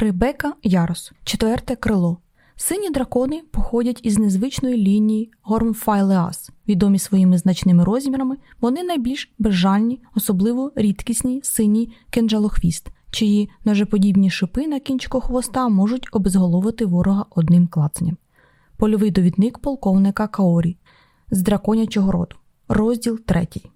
Ребека Ярос, четверте крило. Сині дракони походять із незвичної лінії Гормфайлеас. Відомі своїми значними розмірами, вони найбільш безжальні, особливо рідкісні синій кенджалохвіст, чиї ножеподібні шипи на кінчику хвоста можуть обезголовити ворога одним клацанням. Польовий довідник полковника Каорі з драконячого роду. Розділ третій.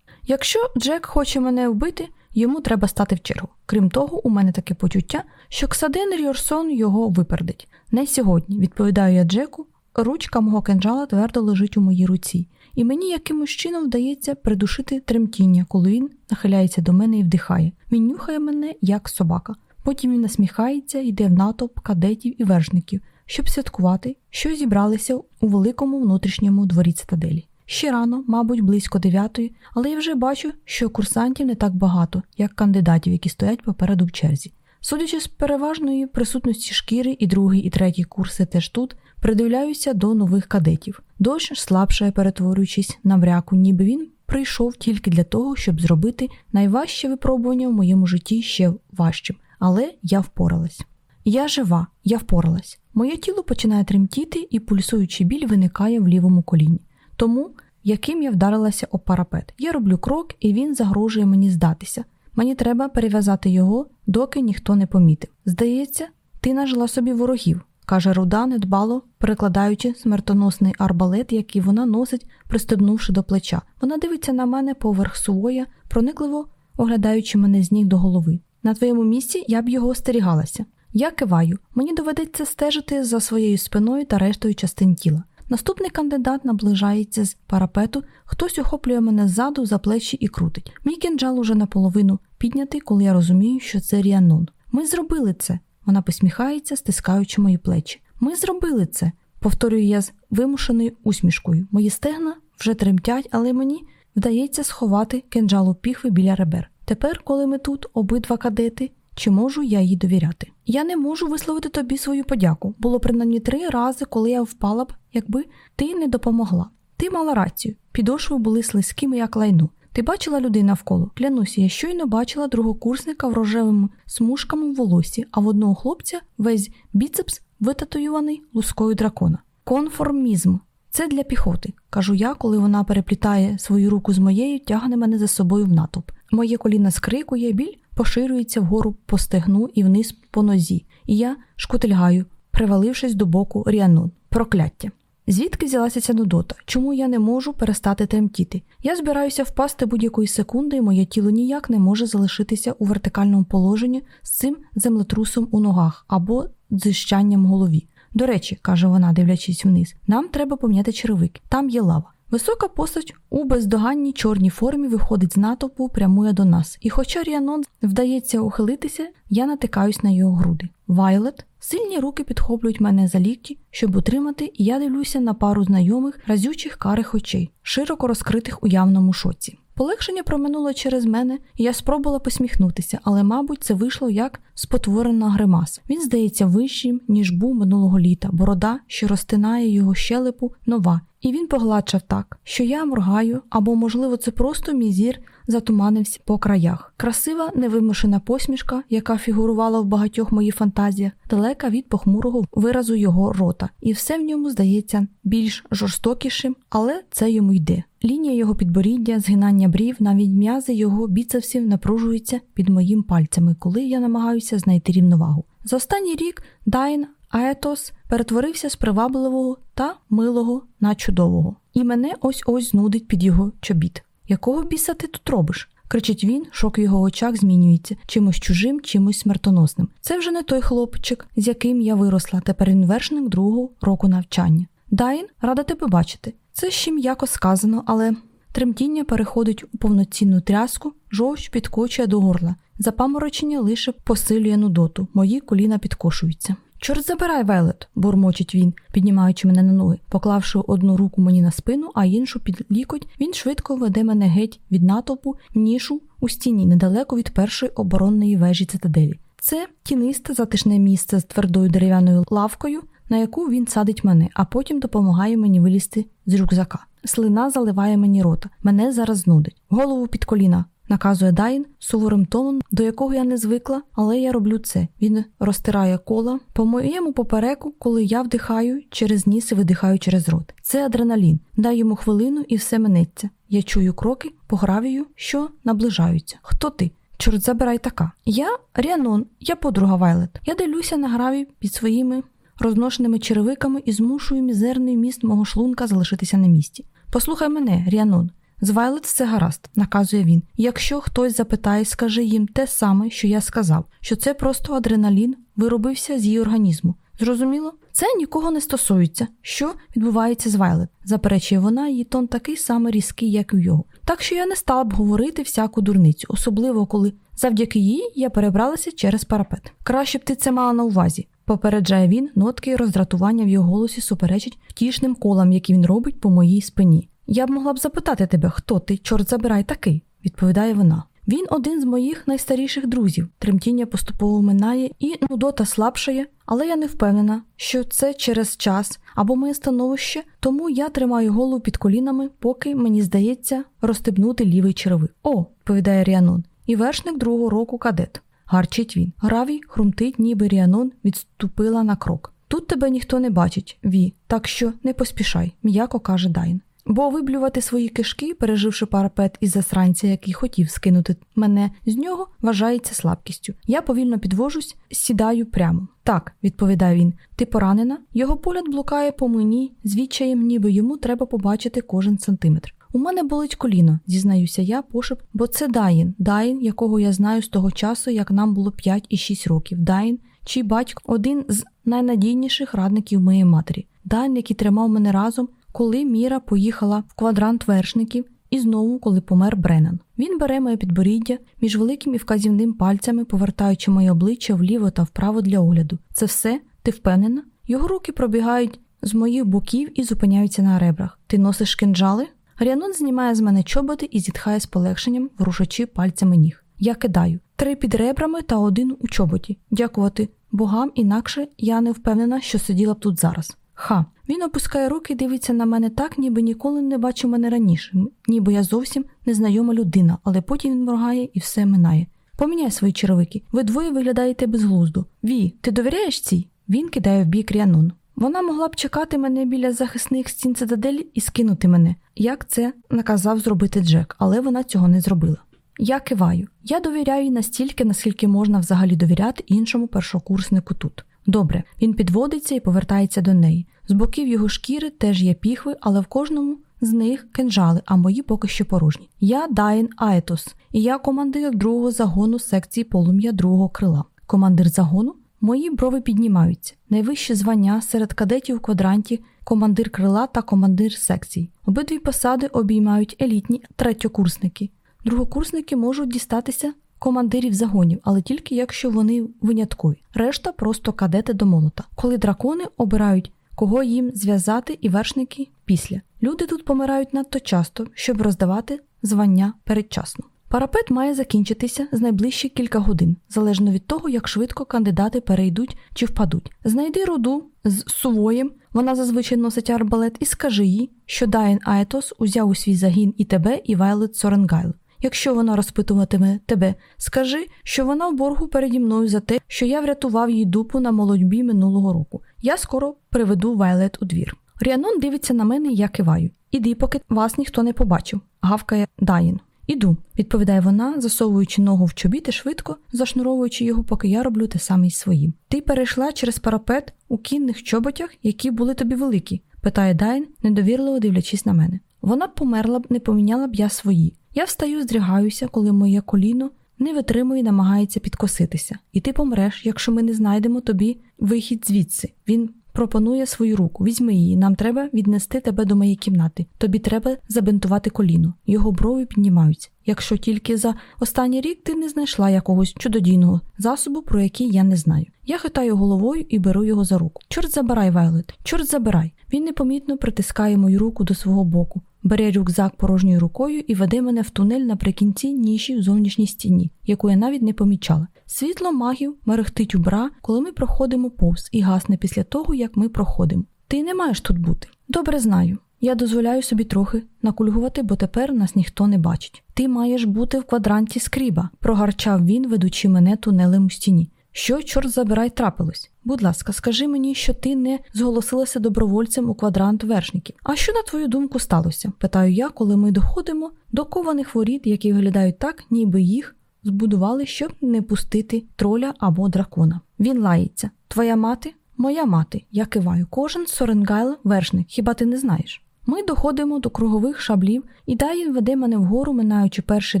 Якщо Джек хоче мене вбити, йому треба стати в чергу. Крім того, у мене таке почуття, що Ксадин Ріорсон його випередить. Не сьогодні, відповідаю я Джеку, ручка мого кинджала твердо лежить у моїй руці, і мені якимось чином вдається придушити тремтіння, коли він нахиляється до мене і вдихає. Він нюхає мене, як собака. Потім він насміхається, йде в натовп кадетів і вершників, щоб святкувати, що зібралися у великому внутрішньому дворі цитаделі. Ще рано, мабуть, близько дев'ятої, але я вже бачу, що курсантів не так багато, як кандидатів, які стоять попереду в черзі. Судячи з переважної присутності шкіри, і другий, і третій курси теж тут, придивляюся до нових кадетів. Дощ слабшає, перетворюючись на мряку, ніби він прийшов тільки для того, щоб зробити найважче випробування в моєму житті ще важчим, але я впоралась. Я жива, я впоралась. Моє тіло починає тремтіти, і пульсуючий біль виникає в лівому коліні. Тому, яким я вдарилася об парапет, я роблю крок, і він загрожує мені здатися. Мені треба перев'язати його, доки ніхто не помітив. Здається, ти нажила собі ворогів, каже Руда, недбало перекладаючи смертоносний арбалет, який вона носить, пристебнувши до плеча. Вона дивиться на мене поверх сувоя, проникливо оглядаючи мене з ніг до голови. На твоєму місці я б його остерігалася. Я киваю, мені доведеться стежити за своєю спиною та рештою частин тіла. Наступний кандидат наближається з парапету, хтось охоплює мене ззаду за плечі і крутить. Мій кінжал уже наполовину піднятий, коли я розумію, що це Ріанон. Ми зробили це. Вона посміхається, стискаючи мої плечі. Ми зробили це, повторюю я з вимушеною усмішкою. Мої стегна вже тремтять, але мені вдається сховати кинджалу піхви біля ребер. Тепер, коли ми тут, обидва кадети, чи можу я їй довіряти? Я не можу висловити тобі свою подяку. Було принаймні три рази, коли я впала б, якби ти не допомогла. Ти мала рацію, підошви були слизькими, як лайно. Ти бачила людей навколо. Клянуся, я щойно бачила другокурсника в рожевими смужками в волосі, а в одного хлопця весь біцепс витатуюваний лускою дракона. Конформізм. Це для піхоти, кажу я, коли вона переплітає свою руку з моєю, тягне мене за собою в натовп. Моє коліна скрикує, біль поширюється вгору по стегну і вниз по нозі, і я шкутильгаю, привалившись до боку Ріанон. Прокляття. Звідки взялася ця нудота? Чому я не можу перестати тремтіти? Я збираюся впасти будь-якої секунди, і моє тіло ніяк не може залишитися у вертикальному положенні з цим землетрусом у ногах або дзищанням голові. До речі, каже вона, дивлячись вниз, нам треба поміняти черевики. Там є лава. Висока постать у бездоганній чорній формі виходить з натовпу, прямує до нас. І хоча Ріанон вдається ухилитися, я натикаюсь на його груди. Вайлет, сильні руки підхоплюють мене за лікті, щоб утримати, і я дивлюся на пару знайомих разючих карих очей, широко розкритих у явному шоці. Полегшення проминуло через мене, і я спробувала посміхнутися, але, мабуть, це вийшло як спотворена гримаса. Він здається вищим, ніж був минулого літа, борода, що розтинає його щелепу, нова, і він погладшав так, що я моргаю, або, можливо, це просто мій зір затуманився по краях. Красива, невимушена посмішка, яка фігурувала в багатьох моїх фантазіях, далека від похмурого виразу його рота, і все в ньому здається більш жорстокішим, але це йому йде. Лінія його підборіддя, згинання брів, навіть м'язи його біцепсів напружуються під моїм пальцями, коли я намагаюся знайти рівновагу. За останній рік Дайн Аетос перетворився з привабливого та милого на чудового, і мене ось ось знудить під його чобіт. Якого біса ти тут робиш? кричить він, шок в його очах змінюється чимось чужим, чимось смертоносним. Це вже не той хлопчик, з яким я виросла, тепер він вершник другого року навчання. Дайн, рада тебе бачити. Це ще м'яко сказано, але тремтіння переходить у повноцінну тряску, жовч підкочує до горла. Запаморочення лише посилює нудоту, мої коліна підкошуються. Чорт забирай, Велет, бурмочить він, піднімаючи мене на ноги. Поклавши одну руку мені на спину, а іншу під лікоть, він швидко веде мене геть від натовпу в нішу у стіні, недалеко від першої оборонної вежі цитаделі. Це тінисте затишне місце з твердою дерев'яною лавкою, на яку він садить мене, а потім допомагає мені вилізти з рюкзака. Слина заливає мені рота. Мене зараз знудить. Голову під коліна. Наказує Дайн суворим тоном, до якого я не звикла, але я роблю це. Він розтирає кола по моєму попереку, коли я вдихаю через ніс і видихаю через рот. Це адреналін. Дай йому хвилину і все минеться. Я чую кроки по гравію, що наближаються. Хто ти? Чорт забирай така. Я Ріанон, я подруга Вайлет. Я дивлюся на граві під своїми розношеними черевиками і змушую мізерний міст мого шлунка залишитися на місці. Послухай мене, Ріанон. З Вайлет все гаразд, наказує він. Якщо хтось запитає, скажи їм те саме, що я сказав, що це просто адреналін виробився з її організму. Зрозуміло? Це нікого не стосується, що відбувається з Вайлет, заперечує вона, її тон такий самий різкий, як і його. Так що я не стала б говорити всяку дурницю, особливо коли завдяки їй я перебралася через парапет. Краще б ти це мала на увазі. Попереджає він, нотки роздратування в його голосі суперечить втішним колам, які він робить по моїй спині. Я б могла б запитати тебе, хто ти, чорт забирай такий, відповідає вона. Він один з моїх найстаріших друзів. Тремтіння поступово минає і нудота слабшає, але я не впевнена, що це через час або моє становище, тому я тримаю голову під колінами, поки мені здається розстебнути лівий черевик. О, відповідає Ріанон, і вершник другого року кадет. Гарчить він. Гравій хрумтить, ніби Ріанон відступила на крок. Тут тебе ніхто не бачить, Ві, так що не поспішай, м'яко каже Дайн. Бо виблювати свої кишки, переживши парапет із засранця, який хотів скинути мене з нього, вважається слабкістю. Я повільно підвожусь, сідаю прямо. Так, відповідає він, ти поранена? Його погляд блукає по мені, з відчаєм, ніби йому треба побачити кожен сантиметр. У мене болить коліно, зізнаюся я пошепки, бо це Дайн, Дайн, якого я знаю з того часу, як нам було 5 і 6 років. Дайн, чий батько один з найнадійніших радників моєї матері. Дайн, який тримав мене разом коли Міра поїхала в квадрант вершників і знову, коли помер Бреннан. Він бере моє підборіддя між великим і вказівним пальцями, повертаючи моє обличчя вліво та вправо для огляду. Це все, ти впевнена? Його руки пробігають з моїх боків і зупиняються на ребрах. Ти носиш кинджали? Ріанон знімає з мене чоботи і зітхає з полегшенням, ворушачи пальцями ніг. Я кидаю три під ребрами та один у чоботі. Дякувати богам, інакше я не впевнена, що сиділа б тут зараз. Ха, він опускає руки і дивиться на мене так, ніби ніколи не бачив мене раніше, ніби я зовсім незнайома людина, але потім він моргає і все минає. Поміняй свої черевики. Ви двоє виглядаєте безглуздо. Ві, ти довіряєш цій? Він кидає в бік Ріанон. Вона могла б чекати мене біля захисних стін цитаделі і скинути мене, як це наказав зробити Джек, але вона цього не зробила. Я киваю. Я довіряю настільки, наскільки можна взагалі довіряти іншому першокурснику тут. Добре, він підводиться і повертається до неї. З боків його шкіри теж є піхви, але в кожному з них кинжали, а мої поки що порожні. Я Дайн Аетос, і я командир другого загону секції полум'я другого крила. Командир загону. Мої брови піднімаються. Найвище звання серед кадетів у квадранті, командир крила та командир секцій. Обидві посади обіймають елітні третьокурсники. Другокурсники можуть дістатися командирів загонів, але тільки якщо вони виняткові. Решта просто кадети до Молотьби, коли дракони обирають, кого їм зв'язати, і вершники після. Люди тут помирають надто часто, щоб роздавати звання передчасно. Парапет має закінчитися за найближчі кілька годин, залежно від того, як швидко кандидати перейдуть чи впадуть. Знайди руду з сувоєм, вона зазвичай носить арбалет, і скажи їй, що Дайн Аетос узяв у свій загін її та Вайолет Соренгайл. Якщо вона розпитуватиме тебе, скажи, що вона в боргу переді мною за те, що я врятував їй дупу на молодьбі минулого року. Я скоро приведу Вайлет у двір. Ріанон дивиться на мене, я киваю. Іди, поки вас ніхто не побачив, гавкає Дайн. Іду, відповідає вона, засовуючи ногу в чобіти швидко, зашнуровуючи його, поки я роблю те саме й своїм. Ти перейшла через парапет у кінних чоботях, які були тобі великі, питає Дайн, недовірливо дивлячись на мене. Вона б померла б, не поміняла б я свої. Я встаю, здригаюся, коли моє коліно не витримує і намагається підкоситися. І ти помреш, якщо ми не знайдемо тобі вихід звідси. Він пропонує свою руку. Візьми її, нам треба віднести тебе до моєї кімнати. Тобі треба забинтувати коліно. Його брови піднімаються. Якщо тільки за останній рік ти не знайшла якогось чудодійного засобу, про який я не знаю. Я хитаю головою і беру його за руку. Чорт забирай, Вайлет, чорт забирай. Він непомітно притискає мою руку до свого боку бере рюкзак порожньою рукою і веде мене в тунель наприкінці ніші в зовнішній стіні, яку я навіть не помічала. Світло магів мерехтить у бра, коли ми проходимо повз і гасне після того, як ми проходимо. Ти не маєш тут бути. Добре знаю. Я дозволяю собі трохи накульгувати, бо тепер нас ніхто не бачить. Ти маєш бути в квадранті скрибів, прогарчав він, ведучи мене тунелем у стіні. Що, чорт забирай, трапилось? Будь ласка, скажи мені, що ти не зголосилася добровольцем у квадрант вершників. А що, на твою думку, сталося? питаю я, коли ми доходимо до кованих воріт, які виглядають так, ніби їх збудували, щоб не пустити троля або дракона. Він лається. Твоя мати? Моя мати. Я киваю. Кожен Соренгайл вершник, хіба ти не знаєш? Ми доходимо до кругових щаблів, і Дайн веде мене вгору, минаючи перший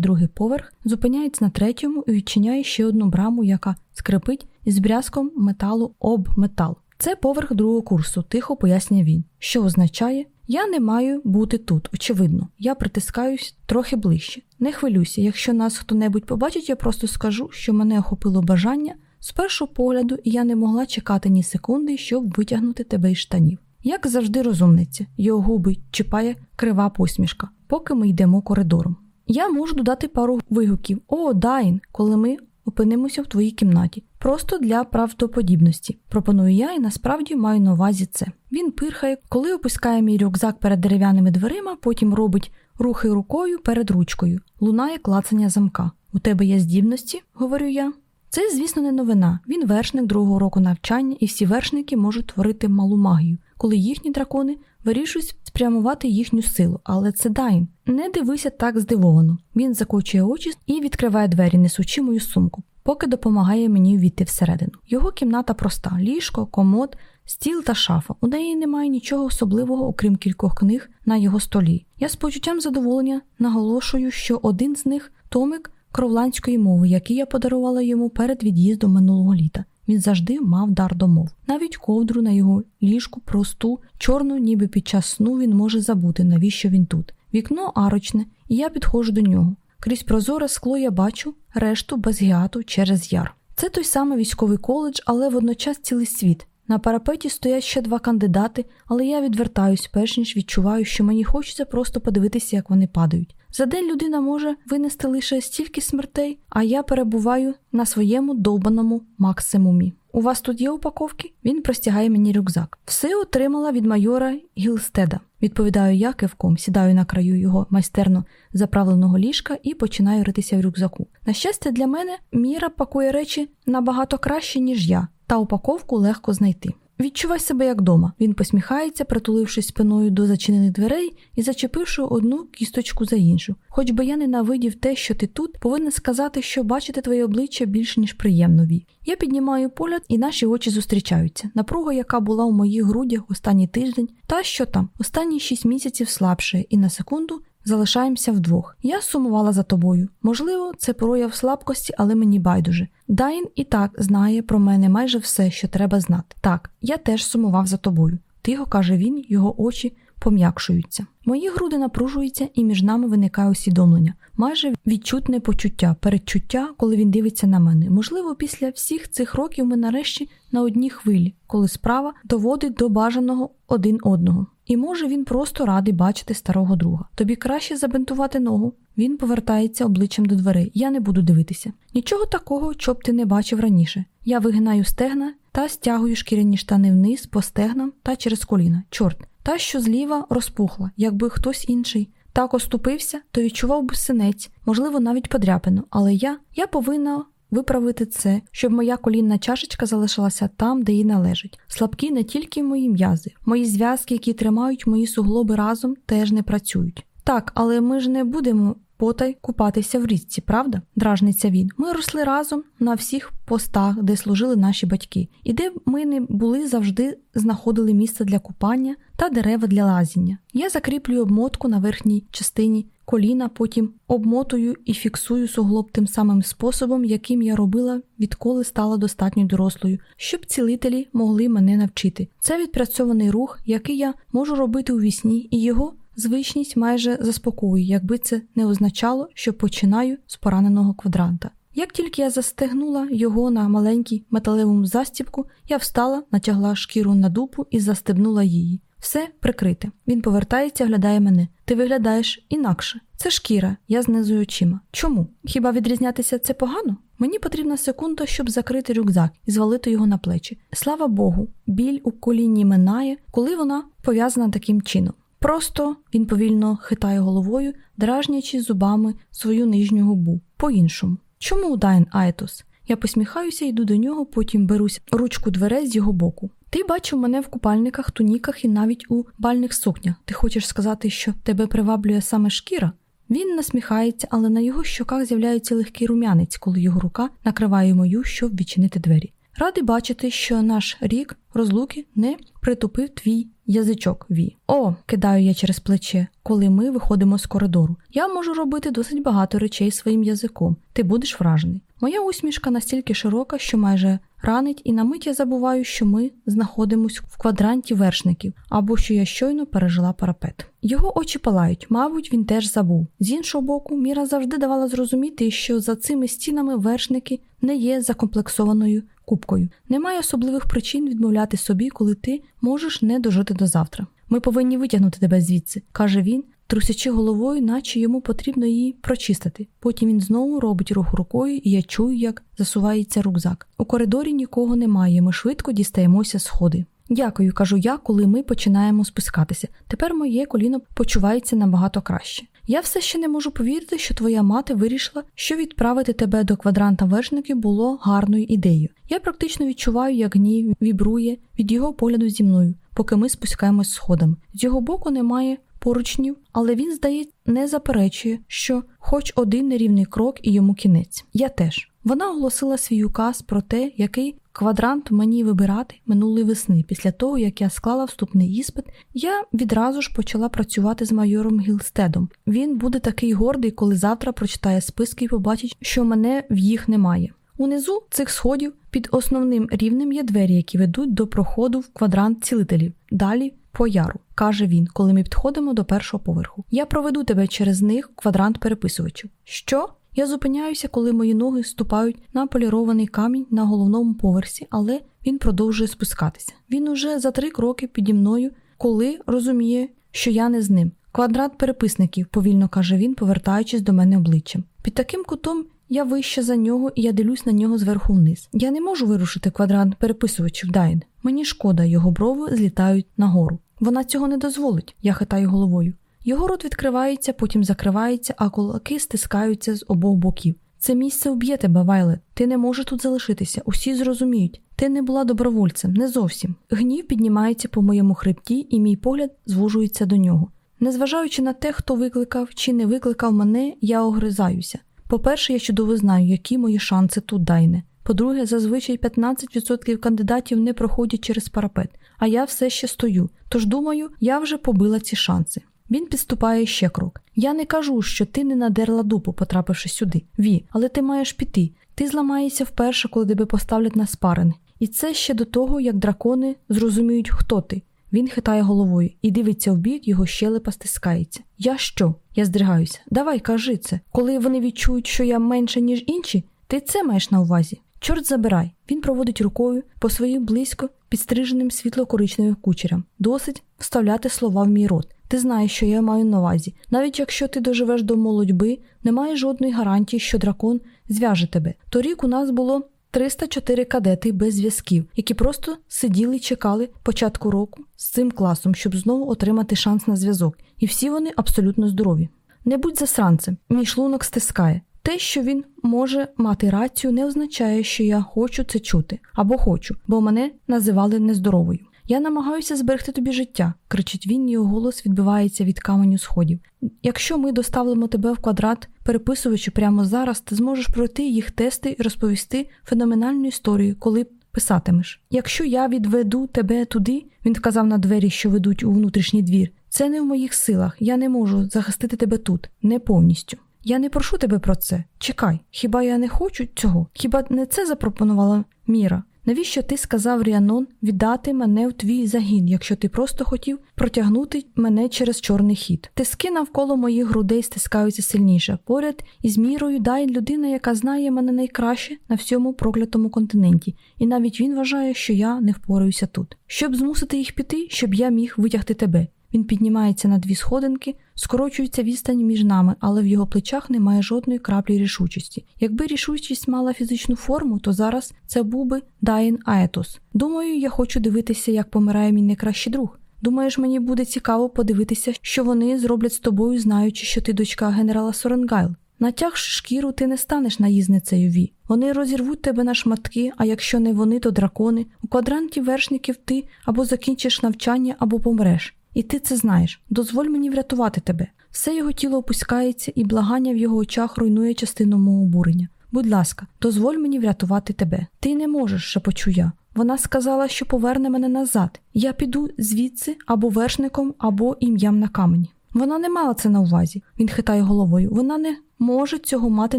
другий поверх, зупиняється на третьому і відчиняє ще одну браму, яка скрипить із брязком металу об метал. Це поверх другого курсу, тихо пояснює він, що означає, я не маю бути тут, очевидно. Я притискаюсь трохи ближче. Не хвилюйся, якщо нас хто-небудь побачить, я просто скажу, що мене охопило бажання з першого погляду, і я не могла чекати ні секунди, щоб витягнути тебе із штанів. Як завжди розумниця, його губи чіпає крива посмішка, поки ми йдемо коридором. Я можу додати пару вигуків О, Дайн, коли ми опинимося в твоїй кімнаті. Просто для правдоподібності. Пропоную я і насправді маю на увазі це. Він пирхає, коли опускає мій рюкзак перед дерев'яними дверима, потім робить рухи рукою перед ручкою, лунає клацання замка. У тебе є здібності, говорю я. Це, звісно, не новина. Він вершник другого року навчання, і всі вершники можуть творити малу магію, коли їхні дракони вирішують спрямувати їхню силу, але це Дайн. Не дивися так здивовано. Він закочує очі і відкриває двері, несучи мою сумку, поки допомагає мені війти всередину. Його кімната проста: ліжко, комод, стіл та шафа. У неї немає нічого особливого, окрім кількох книг на його столі. Я з почуттям задоволення наголошую, що один з них томик кровландської мови, який я подарувала йому перед від'їздом минулого літа. Він завжди мав дар до мов. Навіть ковдру на його ліжку просту, чорну, ніби під час сну він може забути, навіщо він тут. Вікно арочне, і я підходжу до нього. Крізь прозоре скло я бачу решту без гіату через яр. Це той самий військовий коледж, але водночас цілий світ. На парапеті стоять ще два кандидати, але я відвертаюсь, перш ніж відчуваю, що мені хочеться просто подивитися, як вони падають. За день людина може винести лише стільки смертей, а я перебуваю на своєму довбаному максимумі. У вас тут є упаковки? Він простягає мені рюкзак. Все отримала від майора Гілстеда. Відповідаю я кивком, сідаю на краю його майстерно заправленого ліжка і починаю ритися в рюкзаку. На щастя, для мене міра пакує речі набагато краще, ніж я, та упаковку легко знайти. Відчувай себе як дома. Він посміхається, притулившись спиною до зачинених дверей і зачепивши одну кісточку за іншу. Хоч би я ненавидів те, що ти тут, повинен сказати, що бачити твоє обличчя більш ніж приємно ві. Я піднімаю погляд, і наші очі зустрічаються. Напруга, яка була у моїх грудях останній тиждень, та що там, останні шість місяців слабше, і на секунду залишаємося вдвох. Я сумувала за тобою. Можливо, це прояв слабкості, але мені байдуже. Дайн і так знає про мене майже все, що треба знати. Так, я теж сумував за тобою. Тихо каже він, його очі пом'якшуються. Мої груди напружуються, і між нами виникає усвідомлення, майже відчутне почуття, передчуття, коли він дивиться на мене. Можливо, після всіх цих років ми нарешті на одній хвилі, коли справа доводить до бажаного один одного. І може він просто радий бачити старого друга. Тобі краще забинтувати ногу. Він повертається обличчям до дверей. Я не буду дивитися. Нічого такого, що ти не бачив раніше. Я вигинаю стегна та стягую шкіряні штани вниз по стегнам та через коліна. Чорт, та, що зліва розпухла, якби хтось інший. Так оступився, то відчував би синець, можливо, навіть подряпину, але я я повинна виправити це, щоб моя колінна чашечка залишилася там, де їй належить. Слабкі не тільки мої м'язи, мої зв'язки, які тримають мої суглоби разом, теж не працюють. Так, але ми ж не будемо потай купатися в річці, правда? дражниться він. Ми росли разом на всіх постах, де служили наші батьки, і де ми не були завжди знаходили місце для купання та дерева для лазіння. Я закріплюю обмотку на верхній частині коліна, потім обмотую і фіксую суглоб тим самим способом, яким я робила, відколи стала достатньо дорослою, щоб цілителі могли мене навчити. Це відпрацьований рух, який я можу робити у вісні, і його звичність майже заспокоює, якби це не означало, що починаю з пораненого квадранта. Як тільки я застегнула його на маленькій металевому застібку, я встала, натягла шкіру на дупу і застебнула її. Все прикрите. Він повертається, глядає мене. Ти виглядаєш інакше. Це шкіра, я знизую очима. Чому? Хіба відрізнятися це погано? Мені потрібна секунда, щоб закрити рюкзак і звалити його на плечі. Слава Богу, біль у коліні минає, коли вона пов'язана таким чином. Просто він повільно хитає головою, дражнячи зубами свою нижню губу. По-іншому. Чому Дайн Айтос? Я посміхаюся, йду до нього, потім берусь ручку дверей з його боку. Ти бачив мене в купальниках, туніках і навіть у бальних сукнях. Ти хочеш сказати, що тебе приваблює саме шкіра? Він насміхається, але на його щоках з'являється легкий рум'янець, коли його рука накриває мою, щоб відчинити двері. Радий бачити, що наш рік розлуки не притупив твій язичок Ві. О, кидаю я через плече, коли ми виходимо з коридору. Я можу робити досить багато речей своїм язиком. Ти будеш вражений. Моя усмішка настільки широка, що майже ранить, і на мить я забуваю, що ми знаходимося в квадранті вершників або що я щойно пережила парапет. Його очі палають, мабуть, він теж забув. З іншого боку, Міра завжди давала зрозуміти, що за цими стінами вершники не є закомплексованою кубкою. Немає особливих причин відмовляти собі, коли ти можеш не дожити до завтра. Ми повинні витягнути тебе звідси, каже він, трусячи головою, наче йому потрібно її прочистити. Потім він знову робить рух рукою, і я чую, як засувається рюкзак. У коридорі нікого немає. Ми швидко дістаємося сходи. Дякую, кажу я, коли ми починаємо спускатися. Тепер моє коліно почувається набагато краще. Я все ще не можу повірити, що твоя мати вирішила, що відправити тебе до квадранта вершників було гарною ідеєю. Я практично відчуваю, як гнів вібрує від його погляду зі мною, поки ми спускаємось сходами. З його боку немає поручнів, але він, здається, не заперечує, що хоч один нерівний крок і йому кінець. Я теж. Вона оголосила свій указ про те, який квадрант мені вибирати минулої весни. Після того, як я склала вступний іспит, я відразу ж почала працювати з майором Гілстедом. Він буде такий гордий, коли завтра прочитає списки і побачить, що мене в їх немає. Унизу цих сходів під основним рівнем є двері, які ведуть до проходу в квадрант цілителів. Далі по яру, каже він, коли ми підходимо до першого поверху. Я проведу тебе через них квадрант переписувачів. Що? Я зупиняюся, коли мої ноги ступають на полірований камінь на головному поверсі, але він продовжує спускатися. Він уже за три кроки піді мною, коли розуміє, що я не з ним. Квадрат переписників, повільно каже він, повертаючись до мене обличчям. Під таким кутом я вище за нього і я дивлюсь на нього зверху вниз. Я не можу вирушити квадрант переписувачів Дайн. Мені шкода, його брови злітають нагору. Вона цього не дозволить, я хитаю головою. Його рот відкривається, потім закривається, а кулаки стискаються з обох боків. Це місце уб'є тебе, Вайлет. Ти не можеш тут залишитися. Усі зрозуміють. Ти не була добровольцем, не зовсім. Гнів піднімається по моєму хребті, і мій погляд звужується до нього. Незважаючи на те, хто викликав чи не викликав мене, я огризаюся. По-перше, я чудово знаю, які мої шанси тут дайне. По-друге, зазвичай 15% кандидатів не проходять через парапет, а я все ще стою. Тож думаю, я вже побила ці шанси. Він підступає ще крок. Я не кажу, що ти не надерла дупу, потрапивши сюди. Ві, але ти маєш піти. Ти зламаєшся вперше, коли тебе поставлять на спаринг. І це ще до того, як дракони зрозуміють, хто ти. Він хитає головою і дивиться в бік, його щелепа стискається. Я що? Я здригаюся. Давай, кажи це. Коли вони відчують, що я менше, ніж інші, ти це маєш на увазі. Чорт забирай. Він проводить рукою по своїм близько підстриженим світло-коричневим кучерям. Досить вставляти слова в мій рот. Ти знаєш, що я маю на увазі. Навіть якщо ти доживеш до молодьби, немає жодної гарантії, що дракон зв'яже тебе. Торік у нас було 304 кадети без зв'язків, які просто сиділи і чекали початку року з цим класом, щоб знову отримати шанс на зв'язок. І всі вони абсолютно здорові. Не будь засранцем, мій шлунок стискає. Те, що він може мати рацію, не означає, що я хочу це чути або хочу, бо мене називали нездоровою. Я намагаюся зберегти тобі життя, кричить він, його голос відбивається від каменю сходів. Якщо ми доставимо тебе в квадрат, переписуючи прямо зараз, ти зможеш пройти їх тести і розповісти феноменальну історію, коли писатимеш. Якщо я відведу тебе туди, він вказав на двері, що ведуть у внутрішній двір. Це не в моїх силах, я не можу захистити тебе тут, не повністю. Я не прошу тебе про це. Чекай, хіба я не хочу цього? Хіба не це запропонувала Міра? Навіщо ти сказав Ріанон віддати мене в твій загін, якщо ти просто хотів протягнути мене через чорний хід? Тиски навколо моїх грудей стискаються сильніше. Поряд із мірою дай людина, яка знає мене найкраще на всьому проклятому континенті, і навіть він вважає, що я не впораюся тут. Щоб змусити їх піти, щоб я міг витягти тебе. Він піднімається на дві сходинки, скорочуючи відстань між нами, але в його плечах немає жодної краплі рішучості. Якби рішучість мала фізичну форму, то зараз це був би Дайн Аетос. Думаю, я хочу дивитися, як помирає мій найкращий друг. Думаєш, мені буде цікаво подивитися, що вони зроблять з тобою, знаючи, що ти дочка генерала Соренгайл. Натягши шкіру, ти не станеш наїзницею Ві. Вони розірвуть тебе на шматки, а якщо не вони, то дракони. У квадранті вершників ти або закінчиш навчання, або помреш. І ти це знаєш. Дозволь мені врятувати тебе. Все його тіло опускається, і благання в його очах руйнує частину мого обурення. Будь ласка, дозволь мені врятувати тебе. Ти не можеш, шепочу я. Вона сказала, що поверне мене назад. Я піду звідси або вершником, або ім'ям на камені. Вона не мала це на увазі. Він хитає головою. Вона не може цього мати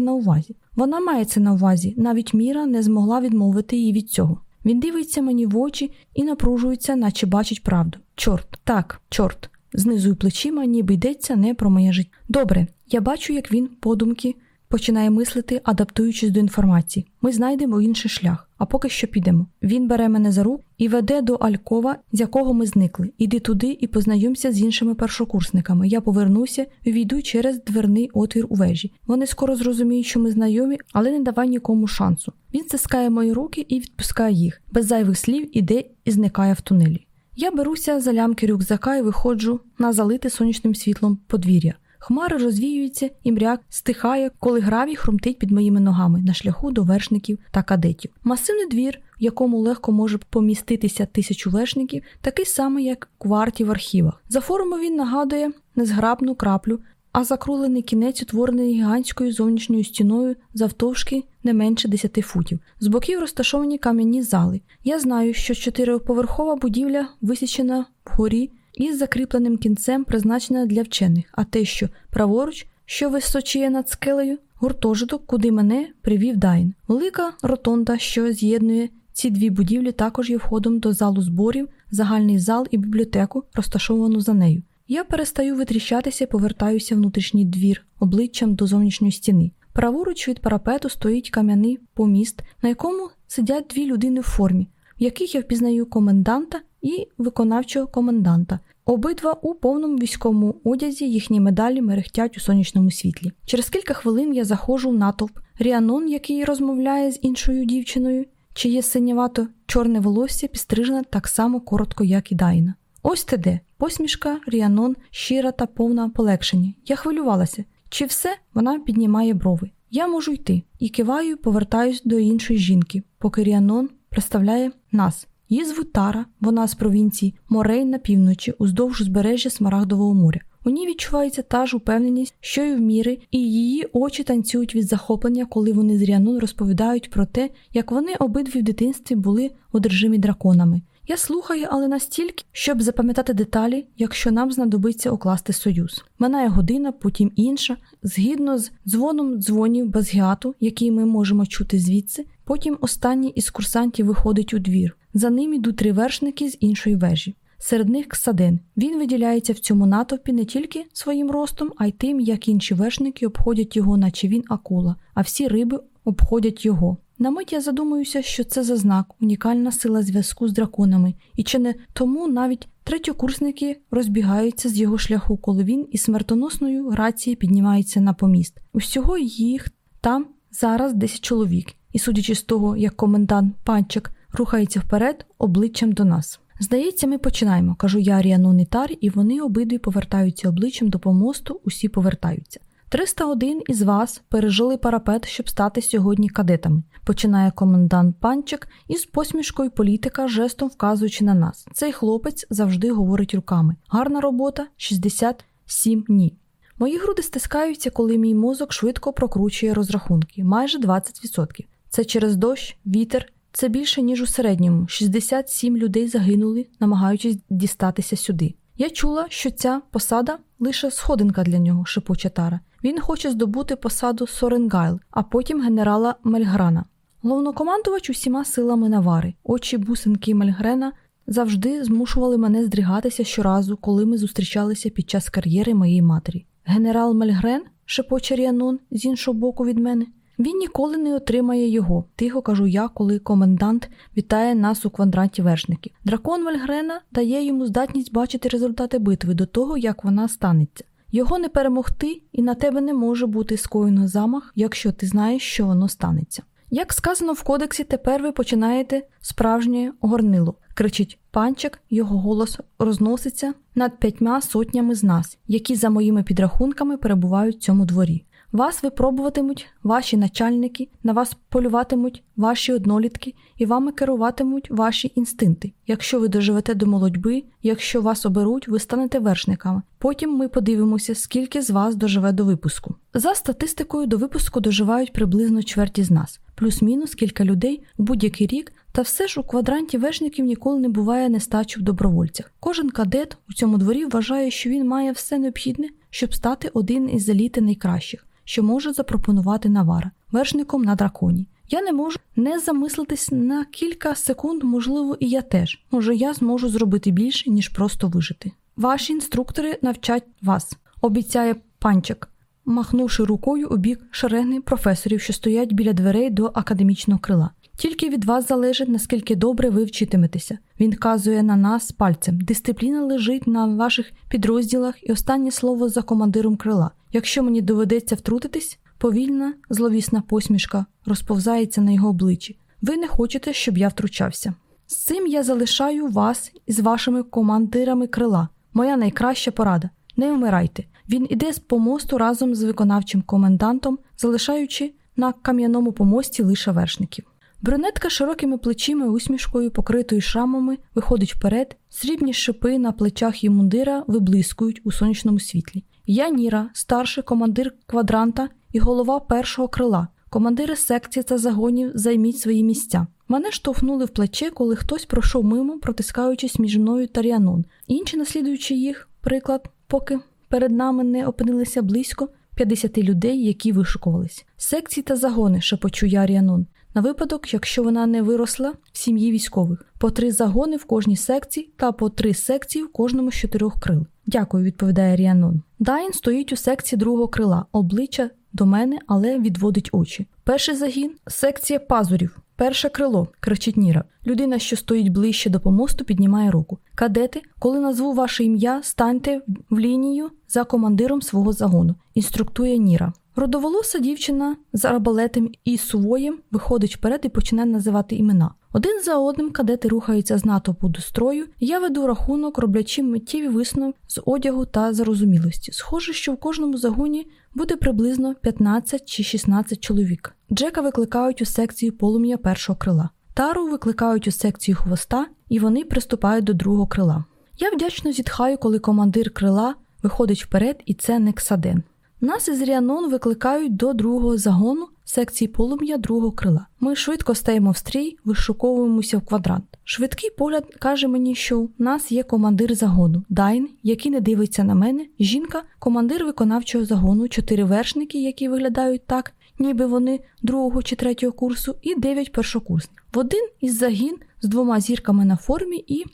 на увазі. Вона має це на увазі. Навіть Міра не змогла відмовити її від цього. Він дивиться мені в очі і напружується, наче бачить правду. Чорт, так, чорт. Знизую плечима, ніби йдеться не про моє життя. Добре, я бачу, як він, подумки, починає мислити, адаптуючись до інформації. Ми знайдемо інший шлях, а поки що підемо. Він бере мене за руку і веде до Алькова, з якого ми зникли. Іди туди і познайомся з іншими першокурсниками. Я повернуся війду через дверний отвір у вежі. Вони скоро зрозуміють, що ми знайомі, але не давай нікому шансу. Він стискає мої руки і відпускає їх. Без зайвих слів іде і зникає в тунелі. Я беруся за лямки рюкзака і виходжу на залите сонячним світлом подвір'я. Хмари розвіюються, і мряк стихає, коли гравій хрумтить під моїми ногами на шляху до вершників та кадетів. Масивний двір, в якому легко може поміститися тисячу вершників, такий самий, як кварті в архівах. За форму він нагадує незграбну краплю, а закруглений кінець утворений гігантською зовнішньою стіною завтовшки не менше 10 футів. З боків розташовані кам'яні зали. Я знаю, що чотириповерхова будівля висічена вгорі із закріпленим кінцем призначена для вчених, а те, що праворуч, що височіє над скелею, гуртожиток, куди мене привів Дайн. Велика ротонда, що з'єднує ці дві будівлі, також є входом до залу зборів, загальний зал і бібліотеку, розташовану за нею. Я перестаю витріщатися і повертаюся внутрішній двір обличчям до зовнішньої стіни. Праворуч від парапету стоїть кам'яний поміст, на якому сидять дві людини в формі, в яких я впізнаю коменданта і виконавчого коменданта. Обидва у повному військовому одязі їхні медалі мерехтять у сонячному світлі. Через кілька хвилин я заходжу в натовп. Ріанон, який розмовляє з іншою дівчиною, чиє синявато чорне волосся підстрижене так само коротко, як і Дайна. Ось ти де. Посмішка, Ріанон, щира та повна полегшення. Я хвилювалася. Чи все вона піднімає брови? Я можу йти і киваю, повертаюсь до іншої жінки, поки Ріанон представляє нас. Її звуть Тара, вона з провінції Морей на півночі, уздовж узбережжя Смарагдового моря. У ній відчувається та ж упевненість, що й в міри, і її очі танцюють від захоплення, коли вони з Ріанун розповідають про те, як вони обидві в дитинстві були одержимі драконами. Я слухаю, але настільки, щоб запам'ятати деталі, якщо нам знадобиться укласти союз. Минає година, потім інша, згідно з дзвоном дзвонів Базгіату, який ми можемо чути звідси. Потім останній із курсантів виходить у двір. За ним йдуть три вершники з іншої вежі. Серед них Ксаден. Він виділяється в цьому натовпі не тільки своїм ростом, а й тим, як інші вершники обходять його, наче він акула, а всі риби обходять його. На мить я задумуюся, що це за знак, унікальна сила зв'язку з драконами, і чи не тому навіть третьокурсники розбігаються з його шляху, коли він із смертоносною грацією піднімається на поміст. Усього їх там зараз 10 чоловік, і судячи з того, як комендант панчик рухається вперед обличчям до нас. Здається, ми починаємо, кажу я Ріану Нітар, і вони обидві повертаються обличчям до помосту, усі повертаються. 301 із вас пережили парапет, щоб стати сьогодні кадетами, починає комендант панчик із посмішкою політика, жестом вказуючи на нас. Цей хлопець завжди говорить руками. Гарна робота 67 ні. Мої груди стискаються, коли мій мозок швидко прокручує розрахунки, майже 20%. Це через дощ, вітер. Це більше ніж у середньому. 67 людей загинули, намагаючись дістатися сюди. Я чула, що ця посада лише сходинка для нього, шепоче Тара. Він хоче здобути посаду Соренгайл, а потім генерала Мельграна. Головнокомандувач усіма силами Навари, очі бусинки Мельгрена завжди змушували мене здригатися щоразу, коли ми зустрічалися під час кар'єри моєї матері. Генерал Мельгрен, шепоче Ріанон з іншого боку від мене. Він ніколи не отримає його, тихо кажу я, коли комендант вітає нас у квадранті вершників. Дракон Мельгрена дає йому здатність бачити результати битви до того, як вона станеться. Його не перемогти, і на тебе не може бути скоєно замах, якщо ти знаєш, що воно станеться. Як сказано в кодексі, тепер ви починаєте справжнє горнило. кричить панчик, його голос розноситься над п'ятьма сотнями з нас, які за моїми підрахунками перебувають в цьому дворі. Вас випробуватимуть ваші начальники, на вас полюватимуть ваші однолітки і вами керуватимуть ваші інстинкти. Якщо ви доживете до молодьби, якщо вас оберуть, ви станете вершниками. Потім ми подивимося, скільки з вас доживе до випуску. За статистикою, до випуску доживають приблизно чверті з нас, плюс-мінус кілька людей у будь-який рік. Та все ж у квадранті вершників ніколи не буває нестачі в добровольцях. Кожен кадет у цьому дворі вважає, що він має все необхідне, щоб стати один із еліти найкращих що може запропонувати Навара вершником на драконі. Я не можу не замислитись на кілька секунд, можливо, і я теж. Може, я зможу зробити більше, ніж просто вижити. Ваші інструктори навчать вас, обіцяє панчик, махнувши рукою у бік шерени професорів, що стоять біля дверей до академічного крила. Тільки від вас залежить, наскільки добре ви вчитиметеся. Він вказує на нас пальцем. Дисципліна лежить на ваших підрозділах, і останнє слово за командиром крила. Якщо мені доведеться втрутитись, повільна, зловісна посмішка розповзається на його обличчі. Ви не хочете, щоб я втручався. З цим я залишаю вас із вашими командирами крила. Моя найкраща порада. Не вмирайте. Він іде з помосту разом з виконавчим комендантом, залишаючи на кам'яному помості лише вершників. Брюнетка широкими плечима і усмішкою, покритою шрамами, виходить вперед, срібні шипи на плечах її мундира виблискують у сонячному світлі. Я Ніра, старший командир квадранта і голова першого крила. Командири секції та загонів займіть свої місця. Мене штовхнули в плече, коли хтось пройшов мимо, протискаючись між мною та Ріанон. Інші, наслідуючи їх, приклад, поки перед нами не опинилися близько 50 людей, які вишукувались. Секції та загони, шепочу я Ріанон на випадок, якщо вона не виросла в сім'ї військових, по три загони в кожній секції та по три секції в кожному з чотирьох крил. Дякую, відповідає Ріанон. Дайн стоїть у секції другого крила, обличчя до мене, але відводить очі. Перший загін секція пазурів. Перше крило, кричить Ніра. Людина, що стоїть ближче до помосту, піднімає руку. Кадети, коли назву ваше ім'я, станьте в лінію за командиром свого загону. Інструктує Ніра. Родоволоса дівчина з арбалетом і сувоєм виходить вперед і починає називати імена. Один за одним кадети рухаються з натовпу до строю, я веду рахунок, роблячи миттєві висновки з одягу та зарозумілості. Схоже, що в кожному загоні буде приблизно 15 чи 16 чоловік. Джека викликають у секцію полум'я першого крила. Тару викликають у секцію хвоста, і вони приступають до другого крила. Я вдячно зітхаю, коли командир крила виходить вперед, і це не Ксаден. Нас із Ріанон викликають до другого загону секції полум'я другого крила. Ми швидко стаємо в стрій, вишуковуємося в квадрант. Швидкий погляд каже мені, що у нас є командир загону Дайн, який не дивиться на мене, жінка, командир виконавчого загону, чотири вершники, які виглядають так, ніби вони другого чи третього курсу, і дев'ять першокурсників. В один із загін з двома зірками на формі і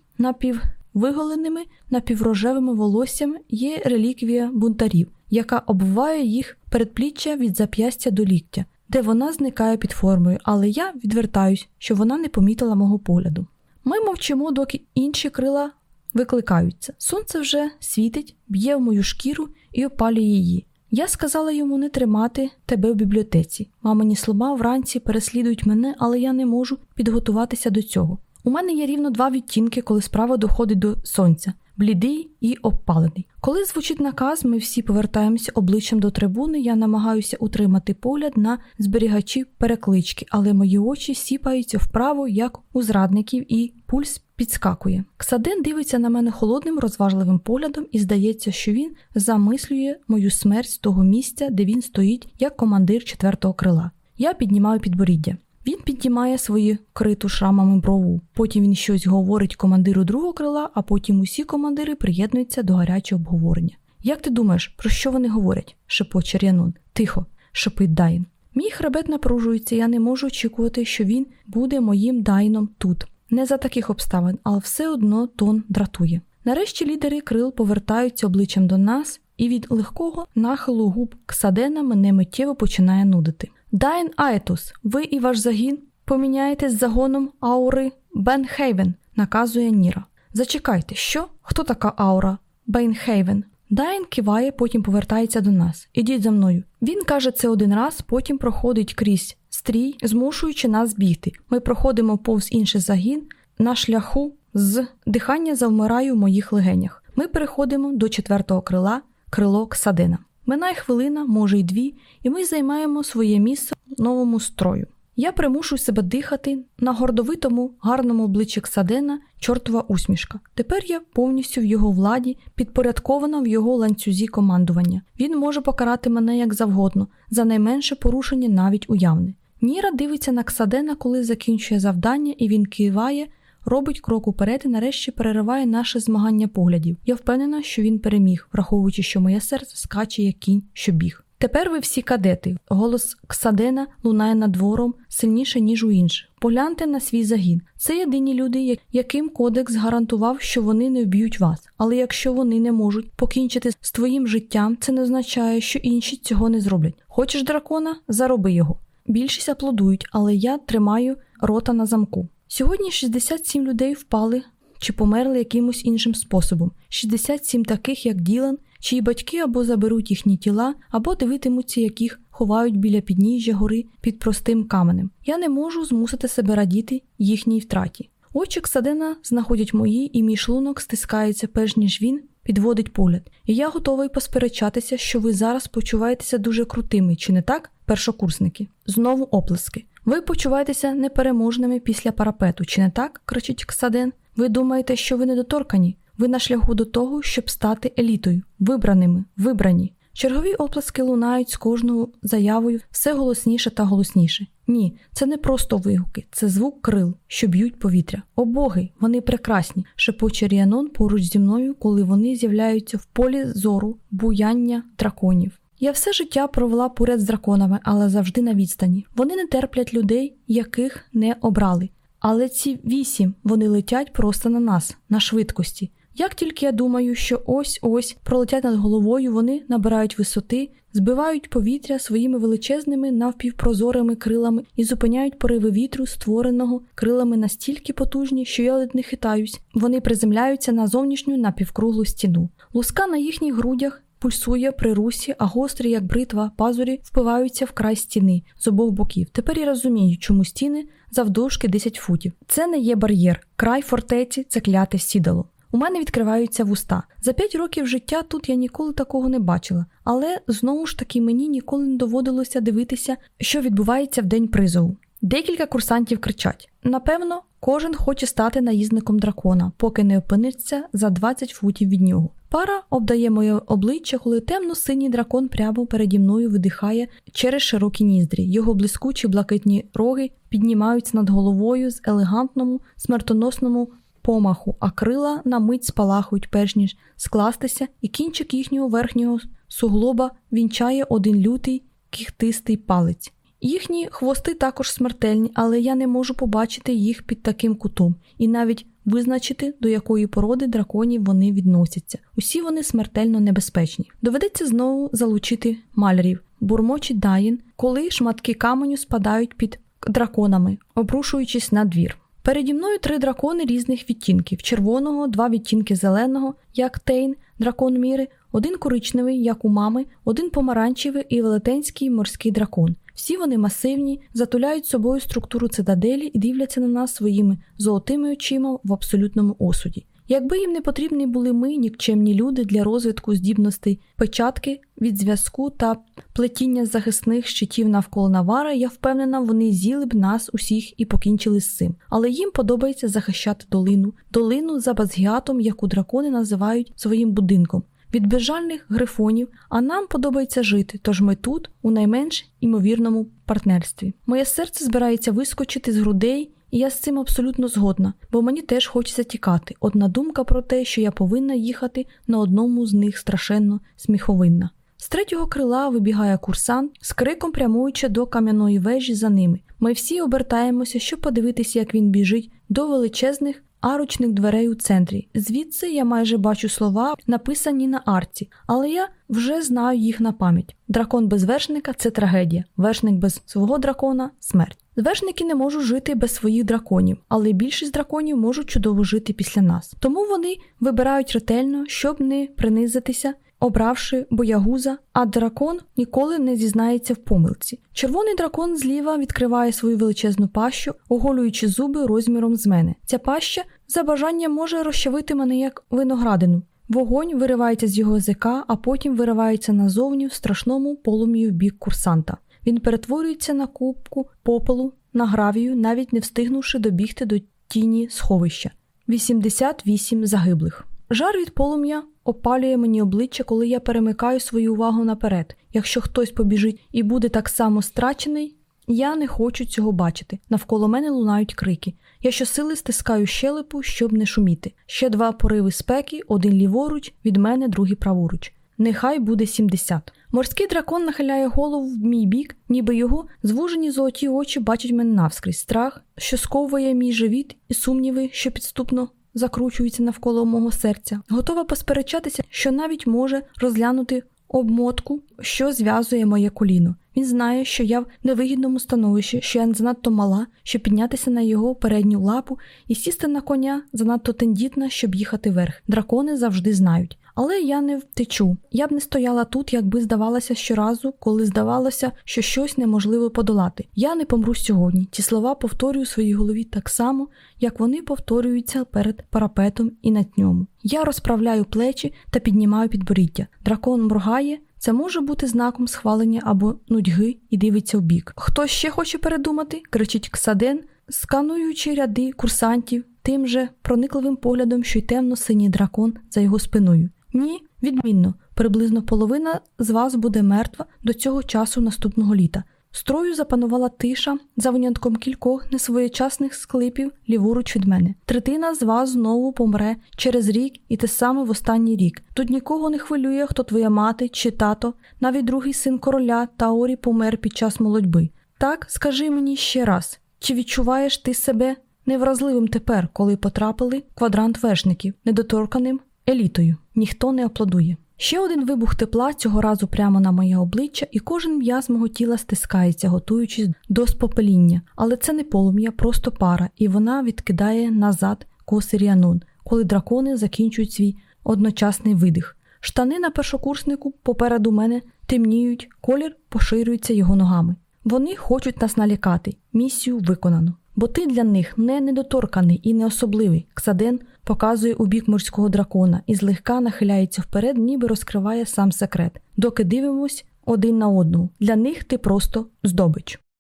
напіввиголеними, напіврожевими волоссями є реліквія бунтарів яка обвиває їх передпліччя від зап'ястя до ліктя, де вона зникає під формою, але я відвертаюсь, що вона не помітила мого погляду. Ми мовчимо, доки інші крила викликаються. Сонце вже світить, б'є в мою шкіру і опалює її. Я сказала йому не тримати тебе в бібліотеці. Мамині слова вранці переслідують мене, але я не можу підготуватися до цього. У мене є рівно два відтінки, коли справа доходить до сонця блідий і обпалений. Коли звучить наказ, ми всі повертаємося обличчям до трибуни. Я намагаюся утримати погляд на зберігачі переклички, але мої очі сіпаються вправо, як у зрадників, і пульс підскакує. Ксадин дивиться на мене холодним, розважливим поглядом, і здається, що він замислює мою смерть з того місця, де він стоїть як командир четвертого крила. Я піднімаю підборіддя. Він піднімає свою криту шрамами брову. Потім він щось говорить командиру другого крила, а потім усі командири приєднуються до гарячого обговорення. Як ти думаєш, про що вони говорять? шепоче Рянун. Тихо, шепить Дайн. Мій хребет напружується, я не можу очікувати, що він буде моїм дайном тут. Не за таких обставин, але все одно тон дратує. Нарешті лідери крил повертаються обличчям до нас, і від легкого нахилу губ Ксадена мене миттєво починає нудити. Дайн Айтус, ви і ваш загін поміняєтесь загоном аури Бенхейвен, наказує Ніра. Зачекайте, що? Хто така аура? Бенхейвен. Дайн киває, потім повертається до нас. Ідіть за мною. Він каже це один раз, потім проходить крізь стрій, змушуючи нас бігти. Ми проходимо повз інший загін на шляху з дихання завмираю в моїх легенях. Ми переходимо до четвертого крила, крило Ксадина. Минає хвилина, може й дві, і ми займаємо своє місце новому строю. Я примушую себе дихати на гордовитому, гарному обличчі Ксадена чортова усмішка. Тепер я повністю в його владі, підпорядкована в його ланцюзі командування. Він може покарати мене як завгодно, за найменше порушення навіть уявне. Ніра дивиться на Ксадена, коли закінчує завдання, і він киває, робить крок уперед і нарешті перериває наше змагання поглядів. Я впевнена, що він переміг, враховуючи, що моє серце скаче як кінь, що біг. Тепер ви всі кадети. Голос Ксадена лунає над двором сильніше, ніж у інших. Погляньте на свій загін. Це єдині люди, яким кодекс гарантував, що вони не вб'ють вас. Але якщо вони не можуть покінчити з твоїм життям, це не означає, що інші цього не зроблять. Хочеш дракона? Зароби його. Більшість аплодують, але я тримаю рота на замку. Сьогодні 67 людей впали чи померли якимось іншим способом. 67 таких, як Ділан, чиї батьки або заберуть їхні тіла, або дивитимуться, яких ховають біля підніжжя гори під простим каменем. Я не можу змусити себе радіти їхній втраті. Очі Ксадена знаходять мої, і мій шлунок стискається, перш ніж він підводить погляд. І я готовий посперечатися, що ви зараз почуваєтеся дуже крутими, чи не так, першокурсники? Знову оплески. Ви почуваєтеся непереможними після парапету, чи не так? кричить Ксаден. Ви думаєте, що ви недоторкані? Ви на шляху до того, щоб стати елітою, вибраними, вибрані. Чергові оплески лунають з кожною заявою все голосніше та голосніше. Ні, це не просто вигуки, це звук крил, що б'ють повітря. О боги, вони прекрасні, шепоче Ріанон поруч зі мною, коли вони з'являються в полі зору, буяння драконів. Я все життя провела поряд з драконами, але завжди на відстані. Вони не терплять людей, яких не обрали. Але ці вісім вони летять просто на нас, на швидкості. Як тільки я думаю, що ось ось пролетять над головою, вони набирають висоти, збивають повітря своїми величезними навпівпрозорими крилами і зупиняють пориви вітру, створеного крилами настільки потужні, що я ледь не хитаюсь. Вони приземляються на зовнішню напівкруглу стіну. Луска на їхніх грудях. Пульсує при русі, а гострі, як бритва, пазурі впиваються в край стіни з обох боків. Тепер я розумію, чому стіни завдовжки 10 футів. Це не є бар'єр, край фортеці це кляте сідало. У мене відкриваються вуста. За п'ять років життя тут я ніколи такого не бачила, але знову ж таки мені ніколи не доводилося дивитися, що відбувається в день призову. Декілька курсантів кричать: напевно, кожен хоче стати наїзником дракона, поки не опиниться за 20 футів від нього. Пара обдає моє обличчя, коли темно-синій дракон прямо переді мною видихає через широкі ніздрі. Його блискучі блакитні роги піднімаються над головою з елегантному смертоносному помаху, а крила на мить спалахують, перш ніж скластися, і кінчик їхнього верхнього суглоба вінчає один лютий кіхтистий палець. Їхні хвости також смертельні, але я не можу побачити їх під таким кутом і навіть визначити, до якої породи драконів вони відносяться. Усі вони смертельно небезпечні. Доведеться знову залучити малярів, бурмочить Дайн, коли шматки каменю спадають під драконами, обрушуючись на двір. Переді мною три дракони різних відтінків: червоного, два відтінки зеленого, як Тейн, дракон міри, один коричневий, як у мами, один помаранчевий і велетенський морський дракон. Всі вони масивні, затуляють собою структуру цитаделі і дивляться на нас своїми золотими очима в абсолютному осуді. Якби їм не потрібні були ми, нікчемні люди для розвитку здібностей печатки від зв'язку та плетіння захисних щитів навколо Навара, я впевнена, вони з'їли б нас усіх і покінчили з цим. Але їм подобається захищати долину, долину за базгіатом, яку дракони називають своїм будинком. Від безжальних грифонів, а нам подобається жити, тож ми тут, у найменш імовірному партнерстві. Моє серце збирається вискочити з грудей і я з цим абсолютно згодна, бо мені теж хочеться тікати. Одна думка про те, що я повинна їхати на одному з них страшенно сміховинна. З третього крила вибігає курсант, з криком прямуючи до кам'яної вежі за ними. Ми всі обертаємося, щоб подивитися, як він біжить до величезних арочних дверей у центрі. Звідси я майже бачу слова, написані на арці, але я вже знаю їх на пам'ять. Дракон без вершника це трагедія, вершник без свого дракона смерть. Вершники не можуть жити без своїх драконів, але більшість драконів можуть чудово жити після нас. Тому вони вибирають ретельно, щоб не принизитися обравши боягуза, а дракон ніколи не зізнається в помилці. Червоний дракон зліва відкриває свою величезну пащу, оголюючи зуби розміром з мене. Ця паща за бажанням може розчавити мене як виноградину. Вогонь виривається з його язика, а потім виривається назовні в страшному полум'ю в бік курсанта. Він перетворюється на кубку попелу, на гравію, навіть не встигнувши добігти до тіні сховища. 88 загиблих. Жар від полум'я опалює мені обличчя, коли я перемикаю свою увагу наперед. Якщо хтось побіжить і буде так само страчений, я не хочу цього бачити. Навколо мене лунають крики. Я щосили стискаю щелепу, щоб не шуміти. Ще два пориви спеки, один ліворуч, від мене, другий праворуч. Нехай буде 70. Морський дракон нахиляє голову в мій бік, ніби його звужені золоті очі бачать мене навскрізь. Страх, що сковує мій живіт, і сумніви, що підступно закручуються навколо мого серця. Готова посперечатися, що навіть може розглянути обмотку, що зв'язує моє коліно. Він знає, що я в невигідному становищі, що я занадто мала, щоб піднятися на його передню лапу і сісти на коня занадто тендітна, щоб їхати вверх. Дракони завжди знають. Але я не втечу. Я б не стояла тут, якби здавалося щоразу, коли здавалося, що щось неможливо подолати. Я не помру сьогодні. Ці слова повторюю в своїй голові так само, як вони повторюються перед парапетом і над ньому. Я розправляю плечі та піднімаю підборіддя. Дракон моргає. Це може бути знаком схвалення або нудьги і дивиться в бік. Хто ще хоче передумати? кричить Ксаден, скануючи ряди курсантів тим же проникливим поглядом, що й темно-синій дракон за його спиною. Ні, відмінно, приблизно половина з вас буде мертва до цього часу наступного літа. Строю запанувала тиша за винятком кількох несвоєчасних склипів ліворуч від мене. Третина з вас знову помре через рік і те саме в останній рік. Тут нікого не хвилює, хто твоя мати чи тато, навіть другий син короля Таорі помер під час молодьби. Так, скажи мені ще раз, чи відчуваєш ти себе невразливим тепер, коли потрапили в квадрант вершників, недоторканим елітою? Ніхто не аплодує. Ще один вибух тепла цього разу прямо на моє обличчя, і кожен м'яз мого тіла стискається, готуючись до спопеління. Але це не полум'я, просто пара, і вона відкидає назад коси Ріанон, коли дракони закінчують свій одночасний видих. Штани на першокурснику попереду мене темніють, колір поширюється його ногами. Вони хочуть нас налякати. Місію виконано. Бо ти для них не недоторканий і не особливий. Ксаден показує у бік морського дракона і злегка нахиляється вперед, ніби розкриває сам секрет. Доки дивимось один на одного. Для них ти просто здобич.